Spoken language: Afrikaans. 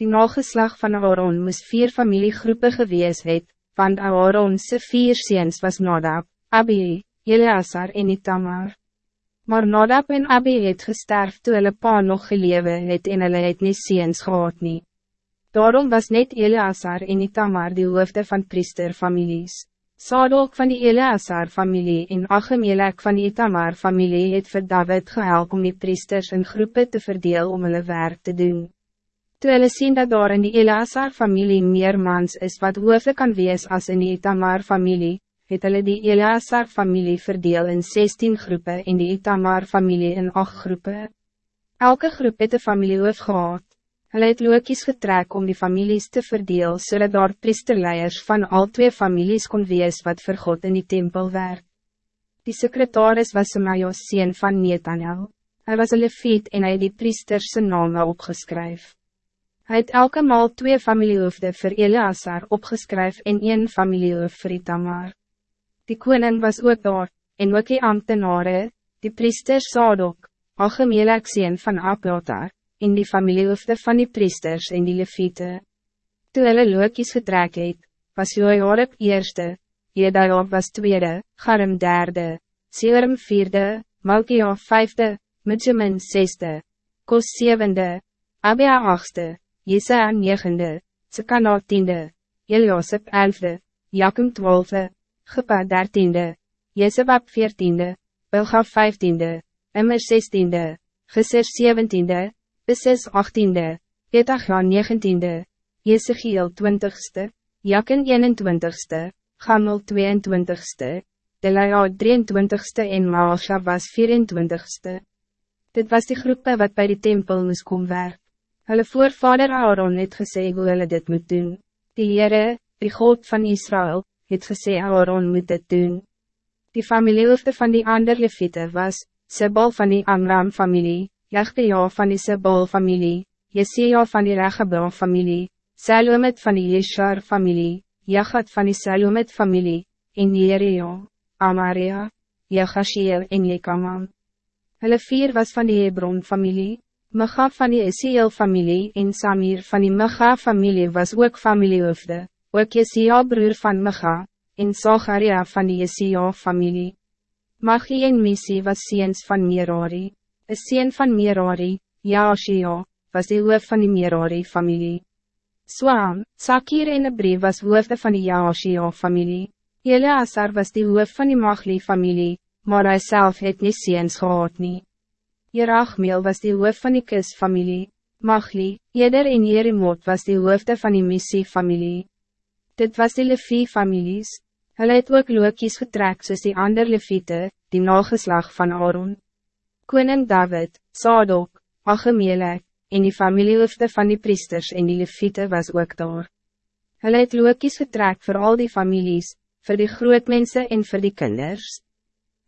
Die nageslag van Aaron moest vier familiegroepen gewees het, want Aaron's vier seens was Nadab, Abi, Eleazar en Itamar. Maar Nadab en Abi het gesterf toe hulle pa nog gelewe het en hulle het nie seens gehad nie. Daarom was net Eleazar en Itamar die hoofde van priesterfamilies. Sadok van die Eleazar-familie en Achemelek van die Itamar-familie het vir David gehelp om die priesters in groepen te verdeel om hulle werk te doen. Toe hulle sien dat daar in die Eleazar-familie meer mans is wat hoofde kan wees als in die Itamar-familie, het hulle die Eleazar-familie verdeel in 16 groepen en die Itamar-familie in 8 groepen. Elke groep het een familie hoof gehad. Hulle het lookies getrek om die families te verdeel, zodat so daar priesterleiers van al twee families kon wees wat vir God in die tempel werk. Die secretaris was Semajos sien van Netanel. Hij was een leviet en hij die priesters zijn name opgeskryf. Hij het elke maal twee familiehoofde vir Eleazar opgeskryf en een familiehoof vir Itamar. Die koning was ook daar, en ook die ambtenare, die priesters Sadok, Algemelek sien van Apotar, en die familiehoofde van die priesters en die leviete. Toe hulle lookies getrek het, was Joarib eerste, Jedajob was tweede, Garim derde, Seerim vierde, Malkia vijfde, Midjamin zesde, Kos zevende, Abia achtste, Jesaja negende, Tsekana tiende, Eliosep elfde, Jakum twaalfde, Gepa dertiende, Jezebab veertiende, Bilga vijftiende, Immer zestiende, Geser zeventiende, Besis 18e, Petachja 19e, Jezegiel 20ste, Jakin 21ste, Gamel 22ste, Delaya 23ste en Maasha was 24ste. Dit was die groepen wat bij de tempel moest kom werk. Hulle voorvader Aaron het gesê hoe hulle dit moet doen. Die Heere, die God van Israël, het gesê Aaron moet dit doen. Die familiehoofde van die ander leviete was, Sebal van die Amram familie, Jachbea van die Sebal familie, Jesia van die Regebel familie, Salomit van die Jeshar familie, Jachat van die Salomit familie, en Jeria, Amaria, Jechashiel en Jekaman. Hulle vier was van die Hebron familie, Micha van die Esiel familie en Samir van die Micha familie was ook familiehoofde, ook Jesia broer van Micha, en Zacharia van die Jesia familie. Magie en Missie was seens van Merari. Een sien van Merari, Jaashia, was die hoof van die Merari familie. Swaan, Sakir en Abri was hoofde van die Jaashia familie. Eleazar was die hoof van die Magli familie, maar hij zelf het nie seens gehad nie. Jerachmeel was die hoof van die Kis familie. Magli, Eder en Jerimot was die hoofde van die Missie familie. Dit was die Levi families. Hulle het ook lookies getrek soos die ander Leviete, die nageslag van Aaron. Koning David, Sadok, Achemelek, en die familiehoofde van die priesters en die leviete was ook daar. Hulle het lookies getrek voor al die families, voor die grootmense en voor die kinders.